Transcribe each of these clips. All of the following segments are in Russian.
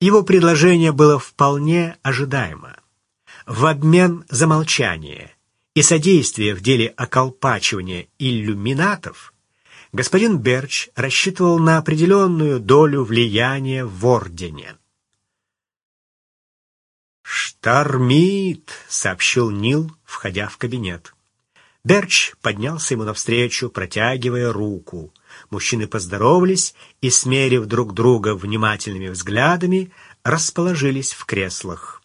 Его предложение было вполне ожидаемо. В обмен за молчание и содействие в деле околпачивания иллюминатов господин Берч рассчитывал на определенную долю влияния в Ордене. «Штормит», — сообщил Нил, входя в кабинет. Берч поднялся ему навстречу, протягивая руку. Мужчины поздоровались и, смерив друг друга внимательными взглядами, расположились в креслах.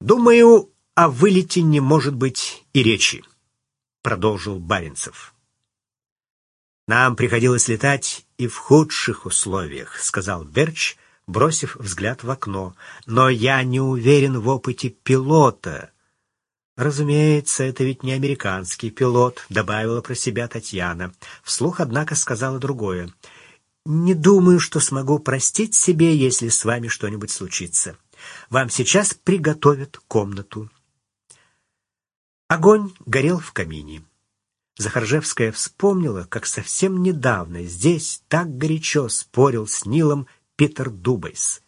«Думаю, о вылете не может быть и речи», — продолжил Баренцев. «Нам приходилось летать и в худших условиях», — сказал Берч, бросив взгляд в окно. «Но я не уверен в опыте пилота». «Разумеется, это ведь не американский пилот», — добавила про себя Татьяна. Вслух, однако, сказала другое. «Не думаю, что смогу простить себе, если с вами что-нибудь случится. Вам сейчас приготовят комнату». Огонь горел в камине. Захаржевская вспомнила, как совсем недавно здесь так горячо спорил с Нилом Питер Дубайс.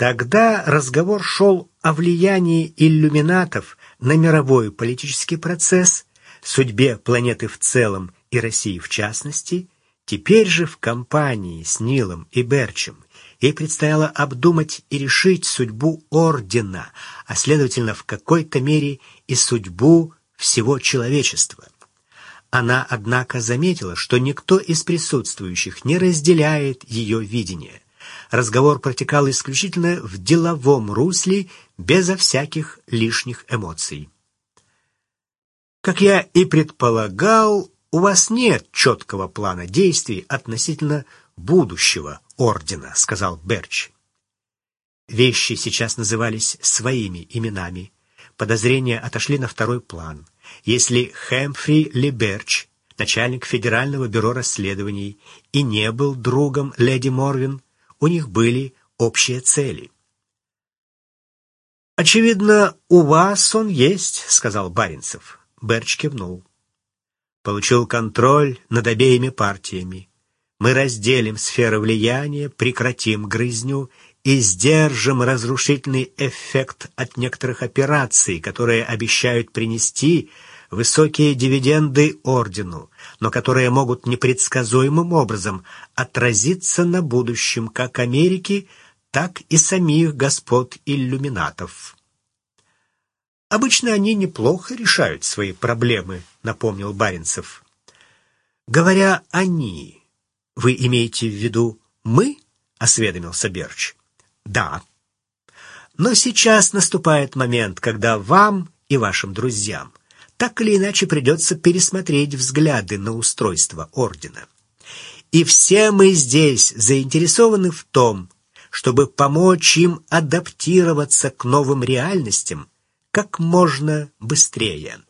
Тогда разговор шел о влиянии иллюминатов на мировой политический процесс, судьбе планеты в целом и России в частности. Теперь же в компании с Нилом и Берчем ей предстояло обдумать и решить судьбу Ордена, а следовательно в какой-то мере и судьбу всего человечества. Она, однако, заметила, что никто из присутствующих не разделяет ее видение. Разговор протекал исключительно в деловом русле, безо всяких лишних эмоций. Как я и предполагал, у вас нет четкого плана действий относительно будущего ордена, сказал Берч. Вещи сейчас назывались своими именами. Подозрения отошли на второй план. Если Хэмфри Либерч, начальник Федерального бюро расследований, и не был другом леди Морвин, у них были общие цели. «Очевидно, у вас он есть», — сказал Баринцев. Берч кивнул. «Получил контроль над обеими партиями. Мы разделим сферы влияния, прекратим грызню и сдержим разрушительный эффект от некоторых операций, которые обещают принести высокие дивиденды ордену, но которые могут непредсказуемым образом отразиться на будущем как Америки, так и самих господ иллюминатов. Обычно они неплохо решают свои проблемы, напомнил Баренцев. Говоря «они», вы имеете в виду «мы»? — осведомился Берч. Да. Но сейчас наступает момент, когда вам и вашим друзьям так или иначе придется пересмотреть взгляды на устройство ордена. И все мы здесь заинтересованы в том, чтобы помочь им адаптироваться к новым реальностям как можно быстрее.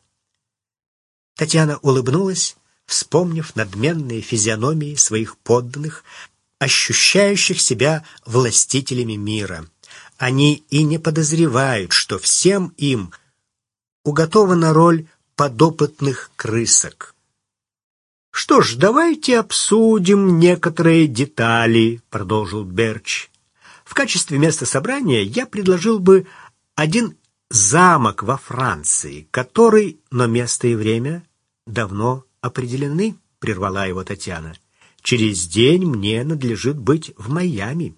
Татьяна улыбнулась, вспомнив надменные физиономии своих подданных, ощущающих себя властителями мира. Они и не подозревают, что всем им уготована роль подопытных крысок. «Что ж, давайте обсудим некоторые детали», — продолжил Берч. «В качестве места собрания я предложил бы один замок во Франции, который, но место и время давно определены», — прервала его Татьяна. «Через день мне надлежит быть в Майами».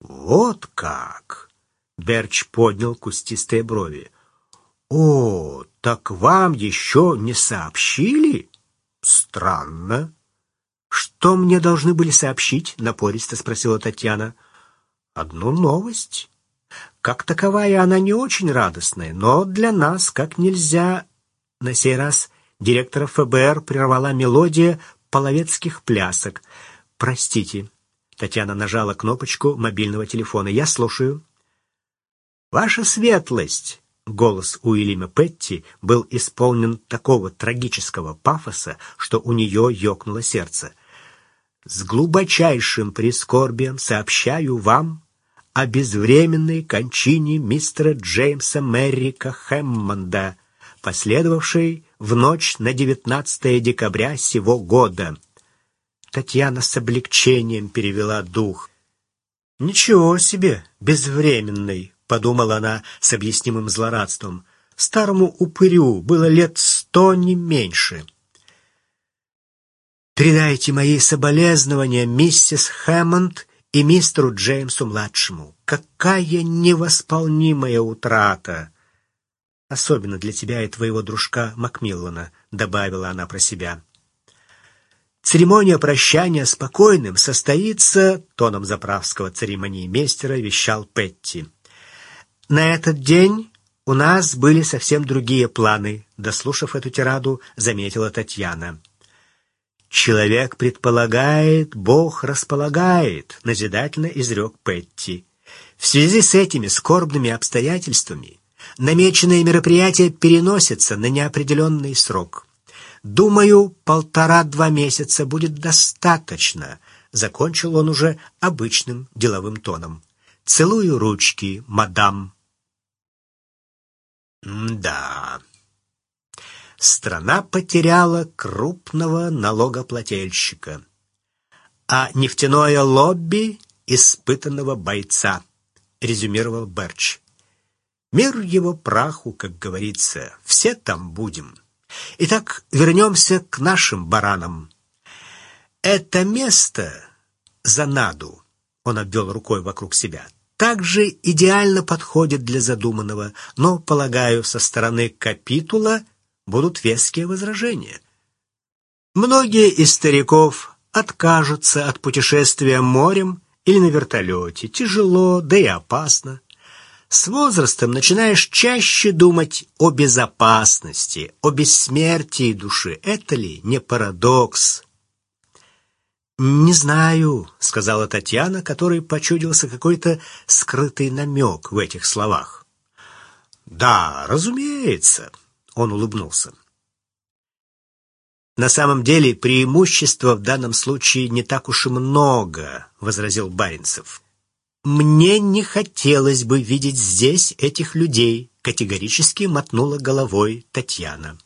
«Вот как!» — Берч поднял кустистые брови. «О, так вам еще не сообщили? Странно». «Что мне должны были сообщить?» — напористо спросила Татьяна. «Одну новость. Как таковая она не очень радостная, но для нас как нельзя...» На сей раз директора ФБР прервала мелодия половецких плясок. «Простите». Татьяна нажала кнопочку мобильного телефона. «Я слушаю». «Ваша светлость!» Голос Уильяма Петти был исполнен такого трагического пафоса, что у нее ёкнуло сердце. «С глубочайшим прискорбием сообщаю вам о безвременной кончине мистера Джеймса Меррика Хэммонда, последовавшей в ночь на 19 декабря сего года». Татьяна с облегчением перевела дух. «Ничего себе, безвременный!» — подумала она с объяснимым злорадством. «Старому упырю было лет сто, не меньше». «Передайте мои соболезнования миссис Хэммонд и мистеру Джеймсу-младшему. Какая невосполнимая утрата!» «Особенно для тебя и твоего дружка Макмиллана», — добавила она про себя. Церемония прощания спокойным состоится, тоном заправского церемониймейстера вещал Петти. На этот день у нас были совсем другие планы, дослушав эту тираду, заметила Татьяна. Человек предполагает, Бог располагает, назидательно изрек Петти. В связи с этими скорбными обстоятельствами намеченное мероприятие переносится на неопределенный срок. Думаю, полтора-два месяца будет достаточно. Закончил он уже обычным деловым тоном. Целую ручки, мадам. да. Страна потеряла крупного налогоплательщика, а нефтяное лобби — испытанного бойца, резюмировал Берч. Мир его праху, как говорится, все там будем. Итак, вернемся к нашим баранам. Это место за наду, он обвел рукой вокруг себя, также идеально подходит для задуманного, но, полагаю, со стороны капитула будут веские возражения. Многие из стариков откажутся от путешествия морем или на вертолете. Тяжело, да и опасно. С возрастом начинаешь чаще думать о безопасности, о бессмертии души. Это ли не парадокс? «Не знаю», — сказала Татьяна, которой почудился какой-то скрытый намек в этих словах. «Да, разумеется», — он улыбнулся. «На самом деле преимущества в данном случае не так уж и много», — возразил Баринцев. «Мне не хотелось бы видеть здесь этих людей», — категорически мотнула головой Татьяна.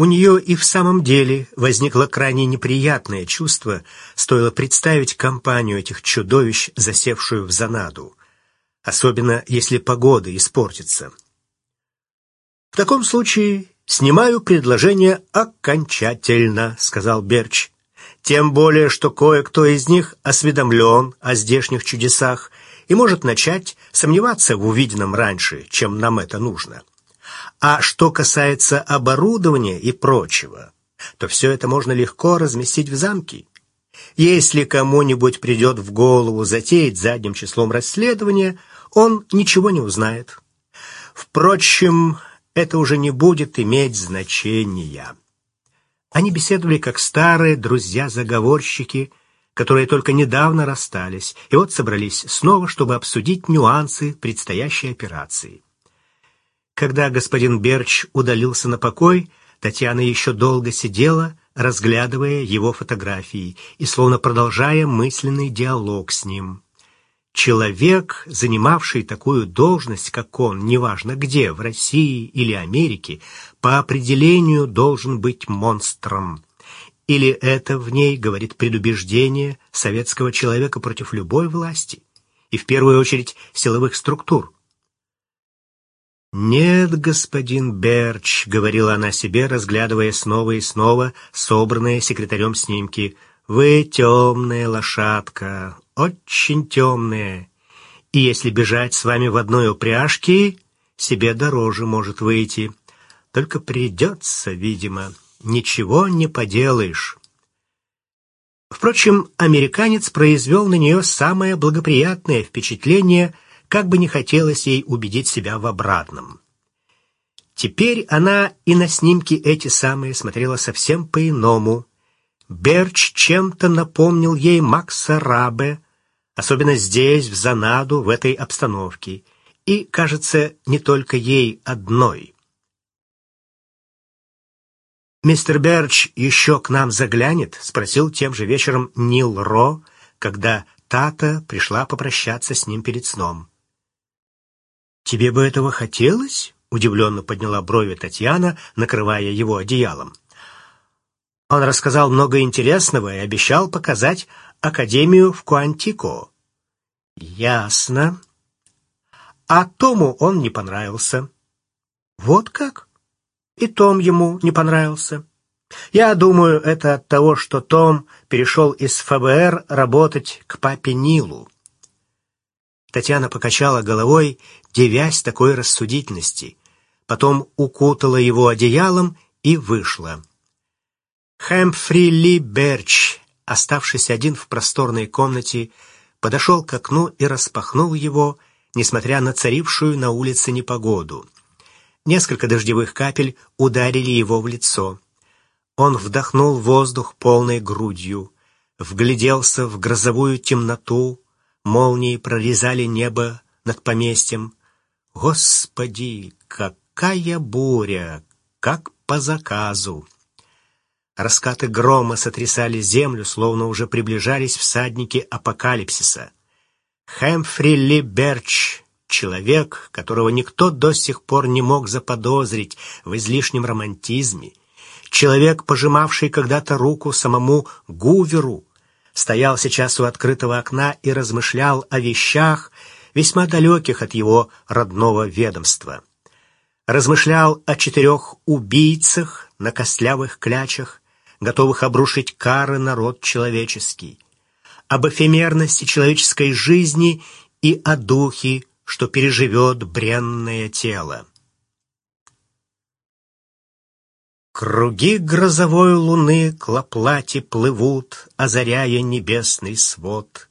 У нее и в самом деле возникло крайне неприятное чувство, стоило представить компанию этих чудовищ, засевшую в занаду, особенно если погода испортится. «В таком случае снимаю предложение окончательно», — сказал Берч. Тем более, что кое-кто из них осведомлен о здешних чудесах и может начать сомневаться в увиденном раньше, чем нам это нужно. А что касается оборудования и прочего, то все это можно легко разместить в замке. Если кому-нибудь придет в голову затеять задним числом расследование, он ничего не узнает. Впрочем, это уже не будет иметь значения. Они беседовали как старые друзья-заговорщики, которые только недавно расстались, и вот собрались снова, чтобы обсудить нюансы предстоящей операции. Когда господин Берч удалился на покой, Татьяна еще долго сидела, разглядывая его фотографии и словно продолжая мысленный диалог с ним. Человек, занимавший такую должность, как он, неважно где, в России или Америке, по определению должен быть монстром. Или это в ней говорит предубеждение советского человека против любой власти, и в первую очередь силовых структур. «Нет, господин Берч», — говорила она себе, разглядывая снова и снова собранные секретарем снимки, — «вы темная лошадка, очень темные, и если бежать с вами в одной упряжке, себе дороже может выйти. Только придется, видимо, ничего не поделаешь. Впрочем, американец произвел на нее самое благоприятное впечатление, как бы не хотелось ей убедить себя в обратном. Теперь она и на снимки эти самые смотрела совсем по-иному. Берч чем-то напомнил ей Макса Рабе, особенно здесь, в Занаду, в этой обстановке, и, кажется, не только ей одной. «Мистер Берч еще к нам заглянет?» — спросил тем же вечером Нил Ро, когда Тата пришла попрощаться с ним перед сном. «Тебе бы этого хотелось?» — удивленно подняла брови Татьяна, накрывая его одеялом. Он рассказал много интересного и обещал показать Академию в Куантико. Ясно. А Тому он не понравился. Вот как? И Том ему не понравился. Я думаю, это от того, что Том перешел из ФБР работать к папе Нилу. Татьяна покачала головой, девясь такой рассудительности. Потом укутала его одеялом и вышла. Хэмфри Ли Берч, оставшись один в просторной комнате, подошел к окну и распахнул его, несмотря на царившую на улице непогоду. Несколько дождевых капель ударили его в лицо. Он вдохнул воздух полной грудью, вгляделся в грозовую темноту, молнии прорезали небо над поместьем. Господи, какая буря, как по заказу! Раскаты грома сотрясали землю, словно уже приближались всадники апокалипсиса. Хэмфри Ли Берч, человек, которого никто до сих пор не мог заподозрить в излишнем романтизме, человек, пожимавший когда-то руку самому Гуверу, стоял сейчас у открытого окна и размышлял о вещах, весьма далеких от его родного ведомства. Размышлял о четырех убийцах на костлявых клячах, готовых обрушить кары народ человеческий, об эфемерности человеческой жизни и о духе, что переживет бренное тело. Круги грозовой луны к лоплате плывут, озаряя небесный свод.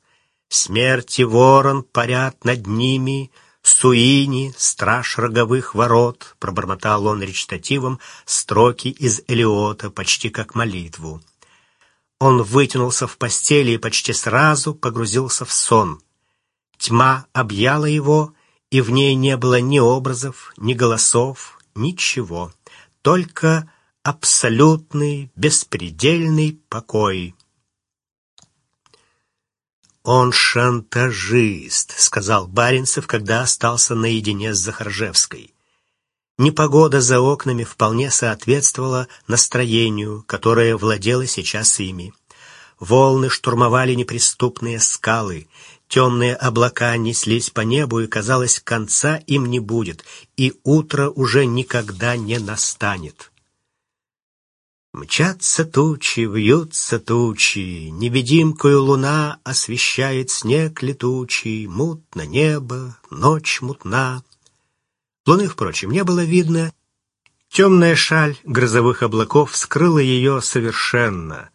Смерти ворон парят над ними — Суини, страж роговых ворот, пробормотал он речитативом строки из Элиота, почти как молитву. Он вытянулся в постели и почти сразу погрузился в сон. Тьма объяла его, и в ней не было ни образов, ни голосов, ничего, только абсолютный, беспредельный покой. «Он шантажист», — сказал Баринцев, когда остался наедине с Захаржевской. Непогода за окнами вполне соответствовала настроению, которое владело сейчас ими. Волны штурмовали неприступные скалы, темные облака неслись по небу, и, казалось, конца им не будет, и утро уже никогда не настанет. Мчатся тучи, вьются тучи, Невидимкою луна освещает снег летучий, Мутно небо, ночь мутна. Луны, впрочем, не было видно. Темная шаль грозовых облаков скрыла ее совершенно.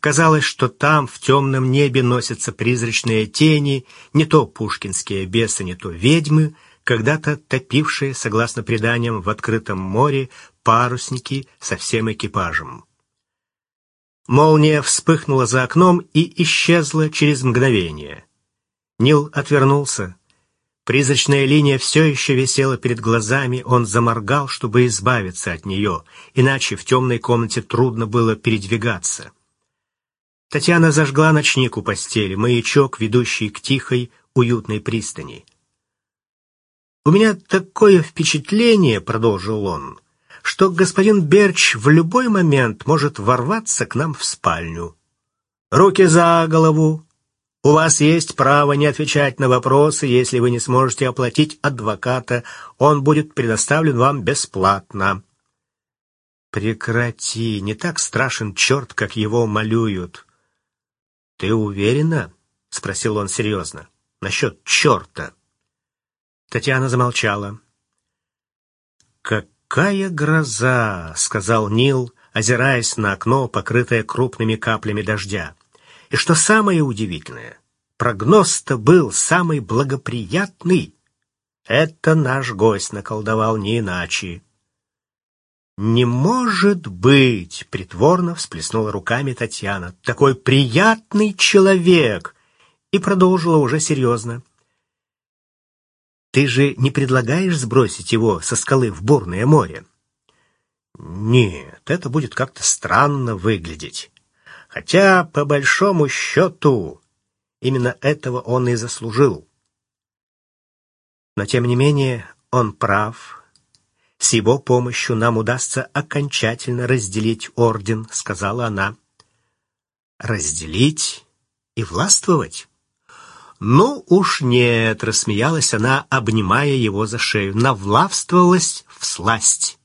Казалось, что там, в темном небе, носятся призрачные тени, не то пушкинские бесы, не то ведьмы, когда-то топившие, согласно преданиям, в открытом море парусники со всем экипажем. Молния вспыхнула за окном и исчезла через мгновение. Нил отвернулся. Призрачная линия все еще висела перед глазами, он заморгал, чтобы избавиться от нее, иначе в темной комнате трудно было передвигаться. Татьяна зажгла ночник у постели, маячок, ведущий к тихой, уютной пристани. «У меня такое впечатление», — продолжил он, что господин Берч в любой момент может ворваться к нам в спальню. Руки за голову. У вас есть право не отвечать на вопросы, если вы не сможете оплатить адвоката. Он будет предоставлен вам бесплатно. Прекрати, не так страшен черт, как его малюют. Ты уверена? — спросил он серьезно. — Насчет черта. Татьяна замолчала. Как «Какая гроза!» — сказал Нил, озираясь на окно, покрытое крупными каплями дождя. «И что самое удивительное, прогноз-то был самый благоприятный. Это наш гость наколдовал не иначе». «Не может быть!» — притворно всплеснула руками Татьяна. «Такой приятный человек!» И продолжила уже серьезно. Ты же не предлагаешь сбросить его со скалы в бурное море? Нет, это будет как-то странно выглядеть. Хотя, по большому счету, именно этого он и заслужил. Но, тем не менее, он прав. С его помощью нам удастся окончательно разделить орден, сказала она. Разделить и властвовать? «Ну уж нет», — рассмеялась она, обнимая его за шею, навлавствовалась в сласть.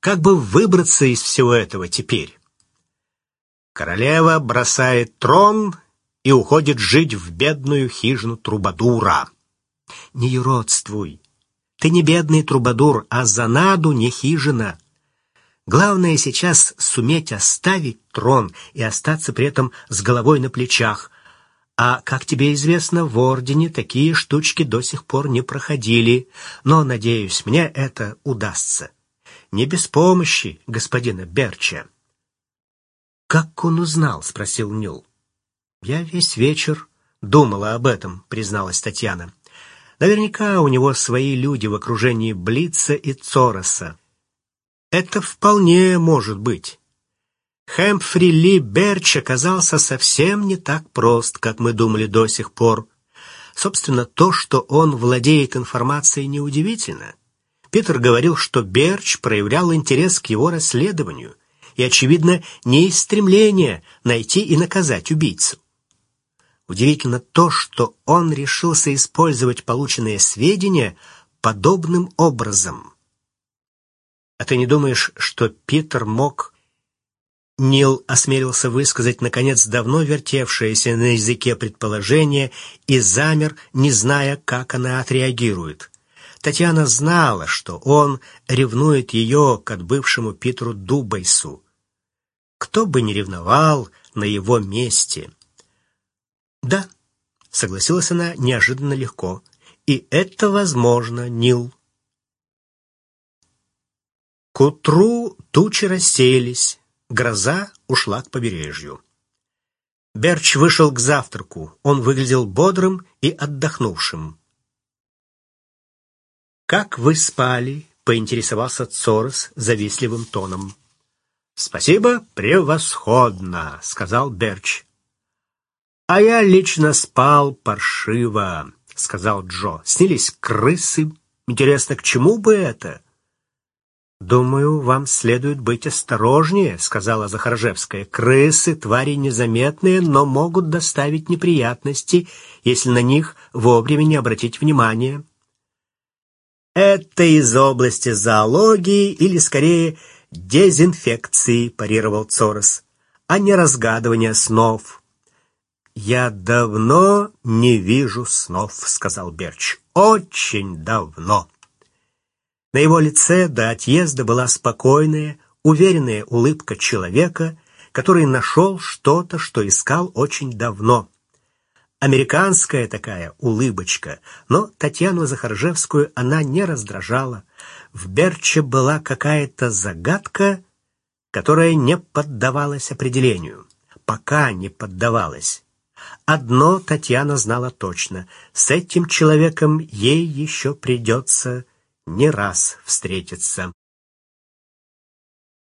Как бы выбраться из всего этого теперь? Королева бросает трон и уходит жить в бедную хижину Трубадура. Не юродствуй. Ты не бедный Трубадур, а занаду не хижина. Главное сейчас суметь оставить трон и остаться при этом с головой на плечах, а, как тебе известно, в Ордене такие штучки до сих пор не проходили. Но, надеюсь, мне это удастся. Не без помощи господина Берча. «Как он узнал?» — спросил Нюл. «Я весь вечер думала об этом», — призналась Татьяна. «Наверняка у него свои люди в окружении Блица и Цороса. Это вполне может быть. Хэмпфри Ли Берч оказался совсем не так прост, как мы думали до сих пор. Собственно, то, что он владеет информацией, неудивительно. Питер говорил, что Берч проявлял интерес к его расследованию и, очевидно, не из стремления найти и наказать убийцу. Удивительно то, что он решился использовать полученные сведения подобным образом. А ты не думаешь, что Питер мог Нил осмелился высказать, наконец, давно вертевшееся на языке предположение и замер, не зная, как она отреагирует. Татьяна знала, что он ревнует ее к отбывшему Питеру Дубайсу. Кто бы не ревновал на его месте. «Да», — согласилась она неожиданно легко, — «и это возможно, Нил». К утру тучи рассеялись, Гроза ушла к побережью. Берч вышел к завтраку. Он выглядел бодрым и отдохнувшим. «Как вы спали?» — поинтересовался Цорос завистливым тоном. «Спасибо, превосходно», — сказал Берч. «А я лично спал паршиво», — сказал Джо. «Снились крысы. Интересно, к чему бы это?» «Думаю, вам следует быть осторожнее», — сказала Захаржевская. «Крысы — твари незаметные, но могут доставить неприятности, если на них вовремя не обратить внимания». «Это из области зоологии или, скорее, дезинфекции», — парировал Цорос, «а не разгадывания снов». «Я давно не вижу снов», — сказал Берч. «Очень давно». На его лице до отъезда была спокойная, уверенная улыбка человека, который нашел что-то, что искал очень давно. Американская такая улыбочка, но Татьяну Захаржевскую она не раздражала. В Берче была какая-то загадка, которая не поддавалась определению. Пока не поддавалась. Одно Татьяна знала точно — с этим человеком ей еще придется не раз встретиться.